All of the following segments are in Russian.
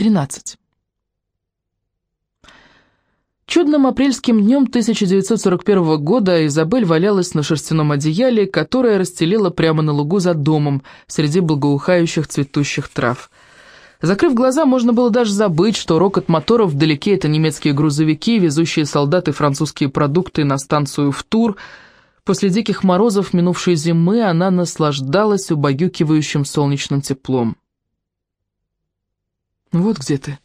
13. Чудным апрельским днем 1941 года Изабель валялась на шерстяном одеяле, которое расстелила прямо на лугу за домом, среди благоухающих цветущих трав. Закрыв глаза, можно было даже забыть, что рокот моторов вдалеке — это немецкие грузовики, везущие солдаты французские продукты на станцию в Тур. После диких морозов минувшей зимы она наслаждалась убаюкивающим солнечным теплом. «Вот где ты».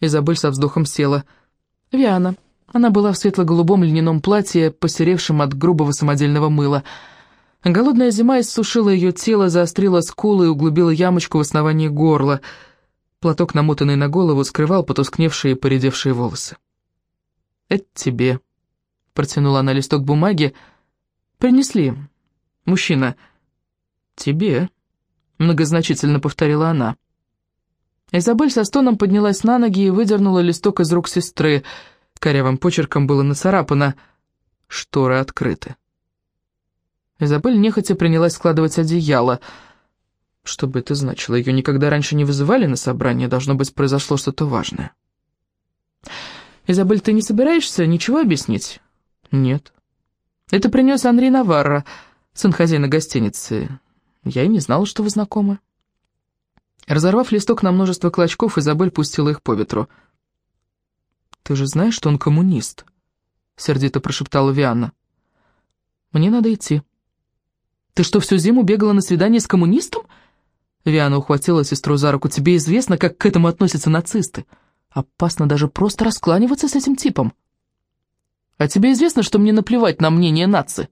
Изабель со вздохом села. «Виана». Она была в светло-голубом льняном платье, посеревшем от грубого самодельного мыла. Голодная зима иссушила ее тело, заострила скулы и углубила ямочку в основании горла. Платок, намотанный на голову, скрывал потускневшие и поредевшие волосы. «Это тебе», — протянула она листок бумаги. «Принесли. Мужчина». «Тебе», — многозначительно повторила она. Изабель со стоном поднялась на ноги и выдернула листок из рук сестры. Корявым почерком было нацарапано «Шторы открыты». Изабель нехотя принялась складывать одеяло. Что бы это значило? Ее никогда раньше не вызывали на собрание, должно быть, произошло что-то важное. «Изабель, ты не собираешься ничего объяснить?» «Нет». «Это принес Анри Наварро, сын хозяина гостиницы. Я и не знала, что вы знакомы». Разорвав листок на множество клочков, Изабель пустила их по ветру. «Ты же знаешь, что он коммунист?» — сердито прошептала Вианна. «Мне надо идти». «Ты что, всю зиму бегала на свидание с коммунистом?» Виана ухватила сестру за руку. «Тебе известно, как к этому относятся нацисты. Опасно даже просто раскланиваться с этим типом». «А тебе известно, что мне наплевать на мнение нации?»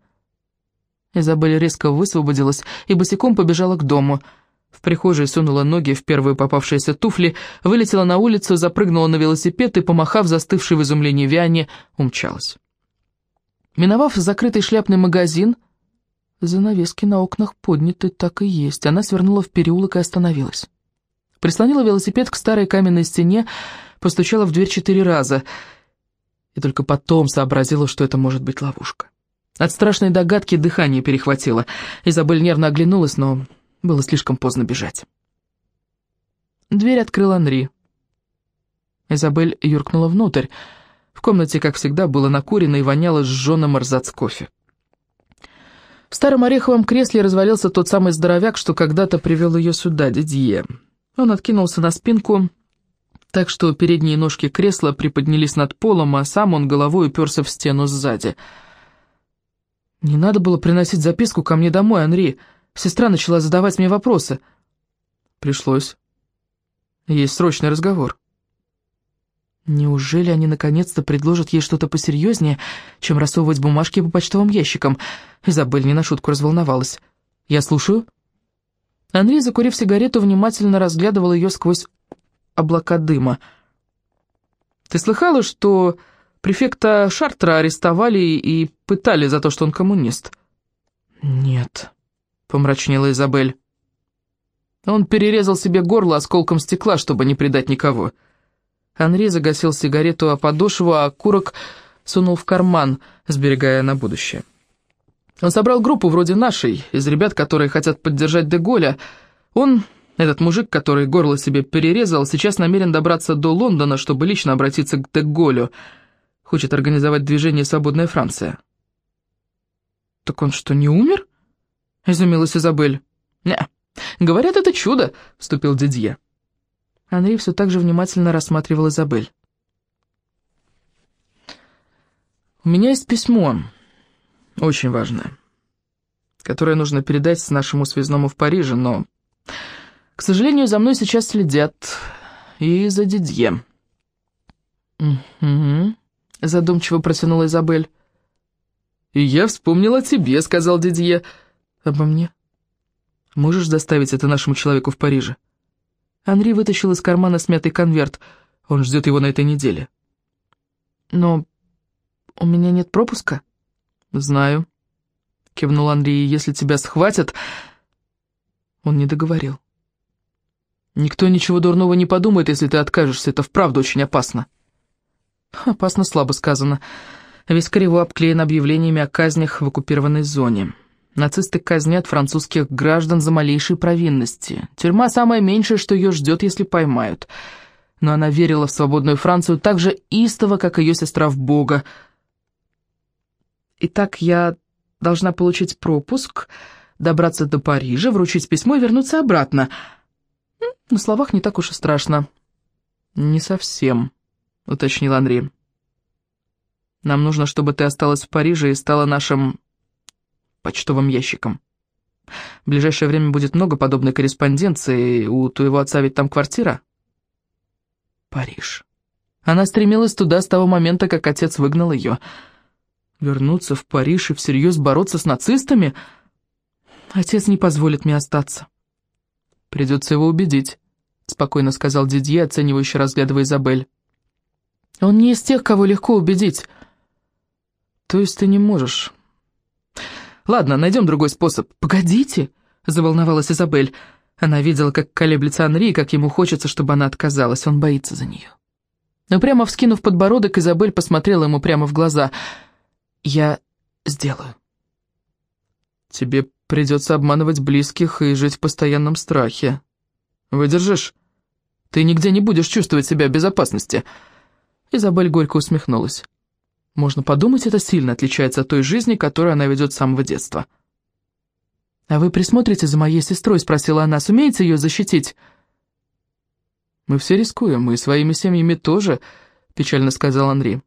Изабель резко высвободилась и босиком побежала к дому — в прихожей сунула ноги в первые попавшиеся туфли, вылетела на улицу, запрыгнула на велосипед и, помахав застывшей в изумлении Виане, умчалась. Миновав закрытый шляпный магазин, занавески на окнах подняты так и есть, она свернула в переулок и остановилась. Прислонила велосипед к старой каменной стене, постучала в дверь четыре раза и только потом сообразила, что это может быть ловушка. От страшной догадки дыхание перехватило. Изабель нервно оглянулась, но было слишком поздно бежать. Дверь открыл Анри. Изабель юркнула внутрь. В комнате, как всегда, было накурено и воняло сжженным арзац кофе. В старом ореховом кресле развалился тот самый здоровяк, что когда-то привел ее сюда, Дидье. Он откинулся на спинку, так что передние ножки кресла приподнялись над полом, а сам он головой уперся в стену сзади. «Не надо было приносить записку ко мне домой, Анри», Сестра начала задавать мне вопросы. Пришлось. Есть срочный разговор. Неужели они наконец-то предложат ей что-то посерьезнее, чем рассовывать бумажки по почтовым ящикам? Изабель не на шутку разволновалась. «Я слушаю». Анри, закурив сигарету, внимательно разглядывал ее сквозь облака дыма. «Ты слыхала, что префекта Шартра арестовали и пытали за то, что он коммунист?» «Нет», помрачнела Изабель. Он перерезал себе горло осколком стекла, чтобы не предать никого. Анри загасил сигарету о подошву, а курок сунул в карман, сберегая на будущее. Он собрал группу вроде нашей, из ребят, которые хотят поддержать Деголя. Он, этот мужик, который горло себе перерезал, сейчас намерен добраться до Лондона, чтобы лично обратиться к Деголю. Хочет организовать движение «Свободная Франция». «Так он что, не умер?» — изумилась Изабель. «Не, говорят, это чудо», — вступил Дидье. Анри все так же внимательно рассматривал Изабель. «У меня есть письмо, очень важное, которое нужно передать нашему связному в Париже, но, к сожалению, за мной сейчас следят и за Дидье». «Угу», — задумчиво протянула Изабель. «И я вспомнила о тебе», — сказал Дидье, — «Обо мне? Можешь доставить это нашему человеку в Париже?» Анри вытащил из кармана смятый конверт. Он ждет его на этой неделе. «Но у меня нет пропуска?» «Знаю», — кивнул Анри. «Если тебя схватят...» Он не договорил. «Никто ничего дурного не подумает, если ты откажешься. Это вправду очень опасно». «Опасно слабо сказано. Весь Корево обклеен объявлениями о казнях в оккупированной зоне». Нацисты казнят французских граждан за малейшие провинности. Тюрьма самое меньшее, что ее ждет, если поймают. но она верила в свободную Францию так же истово, как ее сестра в Бога. «Итак, я должна получить пропуск, добраться до Парижа, вручить письмо и вернуться обратно. На словах не так уж и страшно». «Не совсем», — уточнил Андрей. «Нам нужно, чтобы ты осталась в Париже и стала нашим почтовым ящиком. В ближайшее время будет много подобной корреспонденции, у твоего отца ведь там квартира?» Париж. Она стремилась туда с того момента, как отец выгнал ее. Вернуться в Париж и всерьез бороться с нацистами? Отец не позволит мне остаться. Придется его убедить, спокойно сказал Дидье, оценивающе разглядывая Изабель. Он не из тех, кого легко убедить. То есть ты не можешь. Ладно, найдем другой способ. Погодите, заволновалась Изабель. Она видела, как колеблется Анри, как ему хочется, чтобы она отказалась. Он боится за нее. Но прямо вскинув подбородок, Изабель посмотрела ему прямо в глаза. «Я сделаю». «Тебе придется обманывать близких и жить в постоянном страхе. Выдержишь? Ты нигде не будешь чувствовать себя в безопасности». Изабель горько усмехнулась. «Можно подумать, это сильно отличается от той жизни, которую она ведет с самого детства». «А вы присмотрите за моей сестрой?» — спросила она. «Сумеете ее защитить?» «Мы все рискуем, и своими семьями тоже», — печально сказал Анри.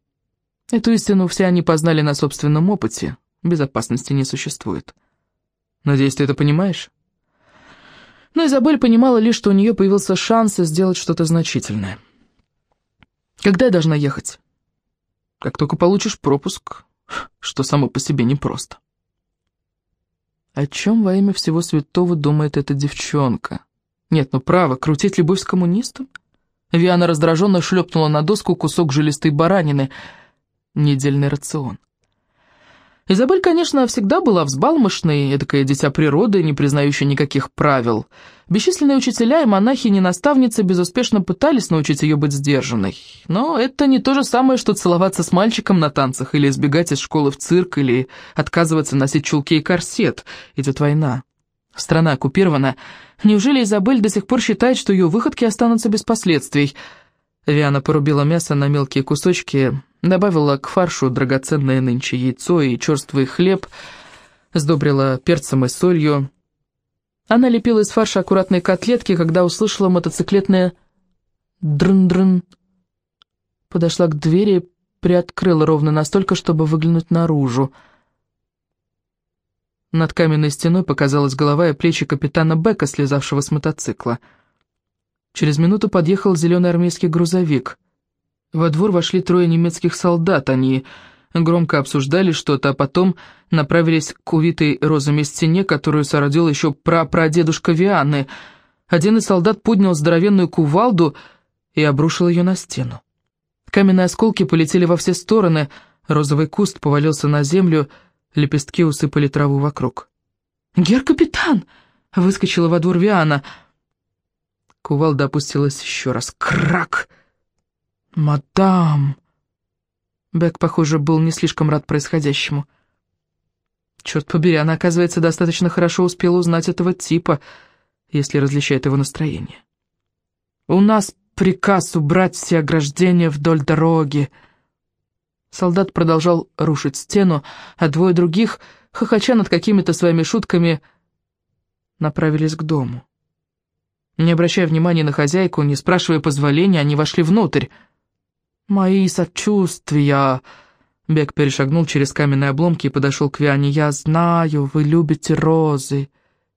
«Эту истину все они познали на собственном опыте. Безопасности не существует. Надеюсь, ты это понимаешь?» Но Изабель понимала лишь, что у нее появился шанс сделать что-то значительное. «Когда я должна ехать?» «Как только получишь пропуск, что само по себе непросто». О чем во имя всего святого думает эта девчонка? Нет, ну право, крутить любовь с коммунистом? Виана раздраженно шлепнула на доску кусок жилистой баранины. Недельный рацион. Изабель, конечно, всегда была взбалмошной, эдакое дитя природы, не признающее никаких правил. Бесчисленные учителя и монахини-наставницы безуспешно пытались научить ее быть сдержанной. Но это не то же самое, что целоваться с мальчиком на танцах, или избегать из школы в цирк, или отказываться носить чулки и корсет. Идет война. Страна оккупирована. Неужели Изабель до сих пор считает, что ее выходки останутся без последствий? Виана порубила мясо на мелкие кусочки, Добавила к фаршу драгоценное нынче яйцо и черствый хлеб, сдобрила перцем и солью. Она лепила из фарша аккуратные котлетки, когда услышала мотоциклетное «дрн-дрн». Подошла к двери приоткрыла ровно настолько, чтобы выглянуть наружу. Над каменной стеной показалась голова и плечи капитана Бека, слезавшего с мотоцикла. Через минуту подъехал зеленый армейский грузовик. Во двор вошли трое немецких солдат, они громко обсуждали что-то, а потом направились к увитой розами стене, которую сородил еще прапрадедушка Вианны. Один из солдат поднял здоровенную кувалду и обрушил ее на стену. Каменные осколки полетели во все стороны, розовый куст повалился на землю, лепестки усыпали траву вокруг. «Гер-капитан!» — выскочила во двор Виана. Кувалда опустилась еще раз. «Крак!» «Мадам!» Бек, похоже, был не слишком рад происходящему. Черт побери, она, оказывается, достаточно хорошо успела узнать этого типа, если различает его настроение. «У нас приказ убрать все ограждения вдоль дороги!» Солдат продолжал рушить стену, а двое других, хохоча над какими-то своими шутками, направились к дому. Не обращая внимания на хозяйку, не спрашивая позволения, они вошли внутрь. «Мои сочувствия!» Бек перешагнул через каменные обломки и подошел к Виане. «Я знаю, вы любите розы.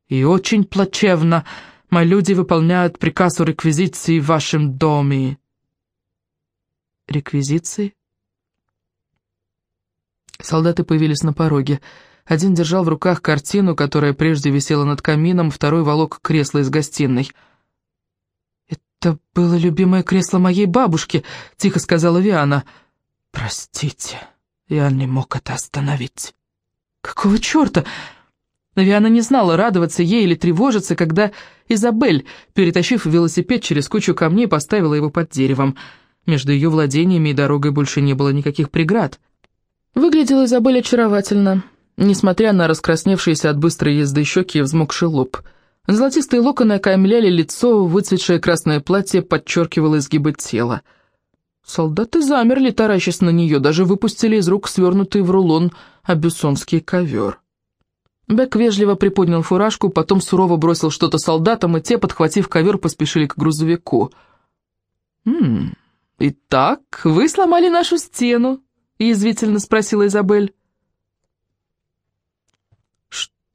И очень плачевно. Мои люди выполняют приказ о реквизиции в вашем доме». «Реквизиции?» Солдаты появились на пороге. Один держал в руках картину, которая прежде висела над камином, второй волок кресло из гостиной — «Это было любимое кресло моей бабушки», — тихо сказала Виана. «Простите, я не мог это остановить». «Какого черта?» Виана не знала, радоваться ей или тревожиться, когда Изабель, перетащив велосипед через кучу камней, поставила его под деревом. Между ее владениями и дорогой больше не было никаких преград. Выглядела Изабель очаровательно, несмотря на раскрасневшиеся от быстрой езды щеки и взмокший лоб — Золотистые локоны окаймляли лицо, выцветшее красное платье подчеркивало изгибы тела. Солдаты замерли, таращась на нее, даже выпустили из рук свернутый в рулон абюсонский ковер. Бек вежливо приподнял фуражку, потом сурово бросил что-то солдатам, и те, подхватив ковер, поспешили к грузовику. «М «Итак, вы сломали нашу стену», — язвительно спросила Изабель.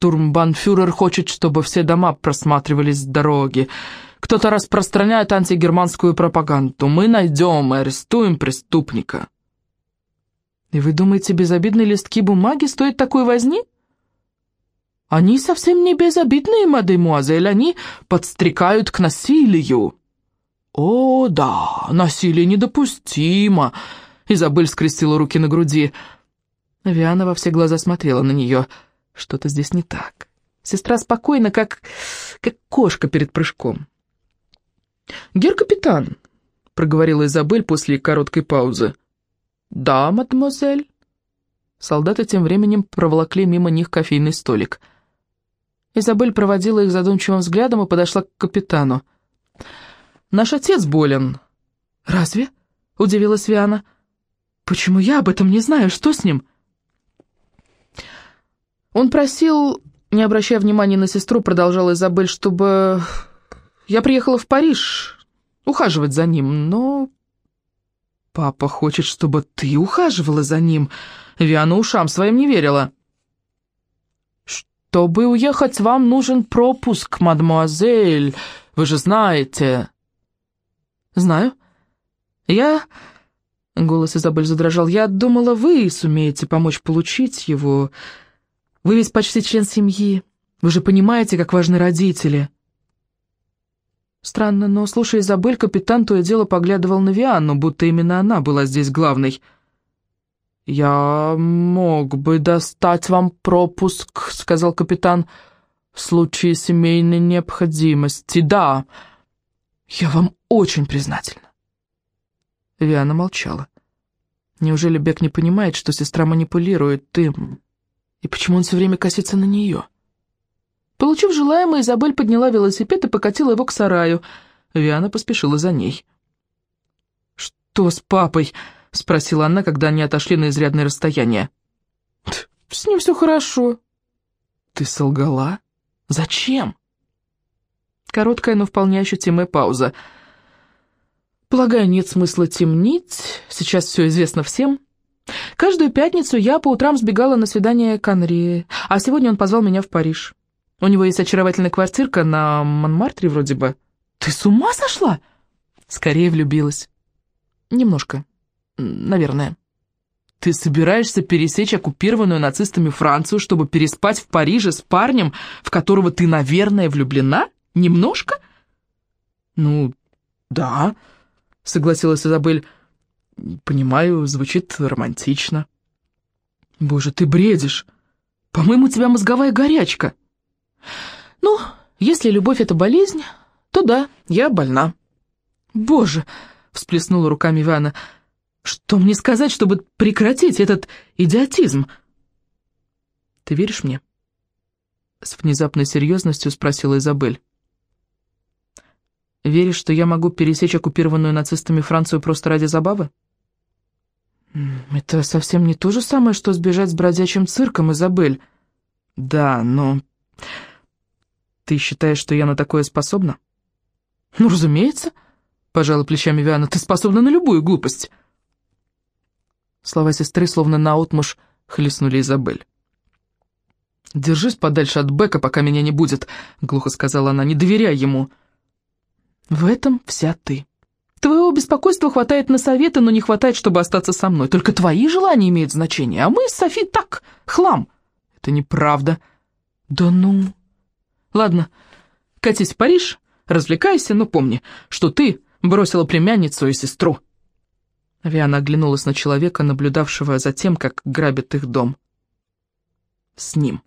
«Штурмбанфюрер хочет, чтобы все дома просматривались с дороги. Кто-то распространяет антигерманскую пропаганду. Мы найдем и арестуем преступника». «И вы думаете, безобидные листки бумаги стоят такой возни?» Они совсем не безобидные, мадемуазель, они подстрекают к насилию». «О, да, насилие недопустимо», — Изабель скрестила руки на груди. Виана во все глаза смотрела на нее. Что-то здесь не так. Сестра спокойна, как... как кошка перед прыжком. «Гер-капитан», — проговорила Изабель после короткой паузы. «Да, мадемуазель». Солдаты тем временем проволокли мимо них кофейный столик — Изабель проводила их задумчивым взглядом и подошла к капитану. «Наш отец болен». «Разве?» — удивилась Виана. «Почему я об этом не знаю? Что с ним?» Он просил, не обращая внимания на сестру, продолжала Изабель, чтобы я приехала в Париж ухаживать за ним, но... Папа хочет, чтобы ты ухаживала за ним. Виана ушам своим не верила. «Чтобы уехать, вам нужен пропуск, мадемуазель, вы же знаете». «Знаю. Я...» Голос Изабель задрожал. «Я думала, вы сумеете помочь получить его. Вы ведь почти член семьи. Вы же понимаете, как важны родители». Странно, но, слушая Изабель, капитан то и дело поглядывал на Вианну, будто именно она была здесь главной. «Я мог бы достать вам пропуск», — сказал капитан, — «в случае семейной необходимости, да. Я вам очень признательна». Виана молчала. Неужели Бек не понимает, что сестра манипулирует им? И почему он все время косится на нее? Получив желаемое, Изабель подняла велосипед и покатила его к сараю. Виана поспешила за ней. «Что с папой?» — спросила она, когда они отошли на изрядное расстояние. «С ним все хорошо». «Ты солгала? Зачем?» Короткая, но вполне ощутимая пауза. «Полагаю, нет смысла темнить. Сейчас все известно всем. Каждую пятницу я по утрам сбегала на свидание к Анри, а сегодня он позвал меня в Париж. У него есть очаровательная квартирка на Монмартре вроде бы. Ты с ума сошла?» Скорее влюбилась. «Немножко» наверное. Ты собираешься пересечь оккупированную нацистами Францию, чтобы переспать в Париже с парнем, в которого ты, наверное, влюблена? Немножко? Ну, да, согласилась Изабель. Понимаю, звучит романтично. Боже, ты бредишь. По-моему, у тебя мозговая горячка. Ну, если любовь — это болезнь, то да, я больна. Боже, всплеснула руками Ивана, — что мне сказать, чтобы прекратить этот идиотизм? Ты веришь мне? С внезапной серьезностью спросила Изабель. Веришь, что я могу пересечь оккупированную нацистами Францию просто ради забавы? Это совсем не то же самое, что сбежать с бродячим цирком, Изабель. Да, но... Ты считаешь, что я на такое способна? Ну, разумеется, пожала плечами Виана, ты способна на любую глупость. Слова сестры словно наотмашь хлестнули Изабель. «Держись подальше от Бека, пока меня не будет», — глухо сказала она, — «не доверяй ему». «В этом вся ты. Твоего беспокойства хватает на советы, но не хватает, чтобы остаться со мной. Только твои желания имеют значение, а мы с Софи так, хлам». «Это неправда». «Да ну...» «Ладно, катись в Париж, развлекайся, но помни, что ты бросила племянницу и сестру». Виана оглянулась на человека, наблюдавшего за тем, как грабят их дом. «С ним».